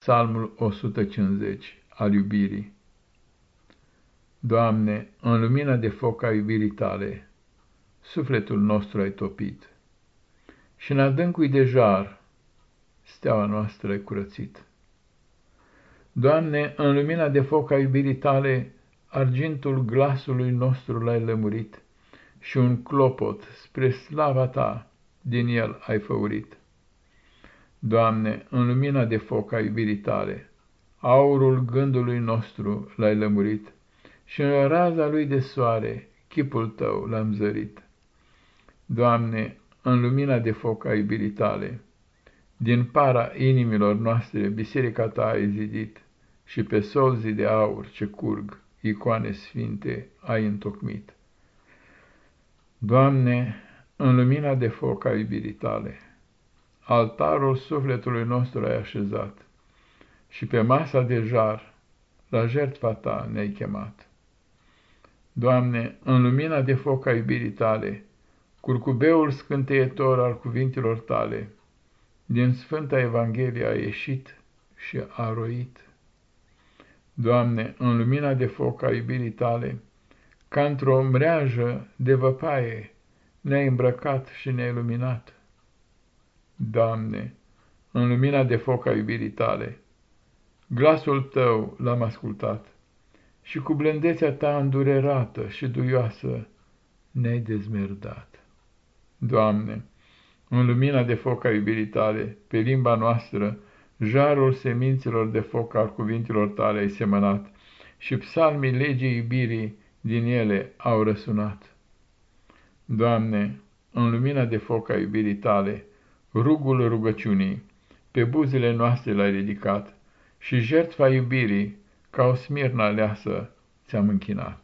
Psalmul 150 al iubirii Doamne, în lumina de foc a iubirii Tale, sufletul nostru ai topit, și în adâncui de jar, steaua noastră ai curățit. Doamne, în lumina de foc a iubirii Tale, argintul glasului nostru l-ai lămurit, și un clopot spre slava Ta din el ai făurit. Doamne, în lumina de foc a iubirii tale, aurul gândului nostru l-ai lămurit și în raza lui de soare chipul tău l-am zărit. Doamne, în lumina de foc a iubirii tale, din para inimilor noastre biserica ta ai zidit și pe solzii de aur ce curg, icoane sfinte, ai întocmit. Doamne, în lumina de foc a iubirii tale, altarul sufletului nostru ai așezat și pe masa de jar, la jertfa ta ne-ai chemat. Doamne, în lumina de foc a iubirii tale, curcubeul scânteietor al cuvintelor tale, din Sfânta Evanghelie a ieșit și a roit. Doamne, în lumina de foc a iubirii tale, ca într-o mreajă de văpaie, ne-ai îmbrăcat și ne-ai luminat. Doamne, în lumina de foc a iubirii tale, glasul tău l-am ascultat și cu blândețea ta îndurerată și duioasă ne-ai dezmerdat. Doamne, în lumina de foc a iubirii tale, pe limba noastră, jarul semințelor de foc al cuvintelor tale ai semănat și psalmii legii iubirii din ele au răsunat. Doamne, în lumina de foc a iubirii tale, rugul rugăciunii, pe buzele noastre l-ai ridicat și jertfa iubirii, ca o smirna aleasă, ți-am închinat.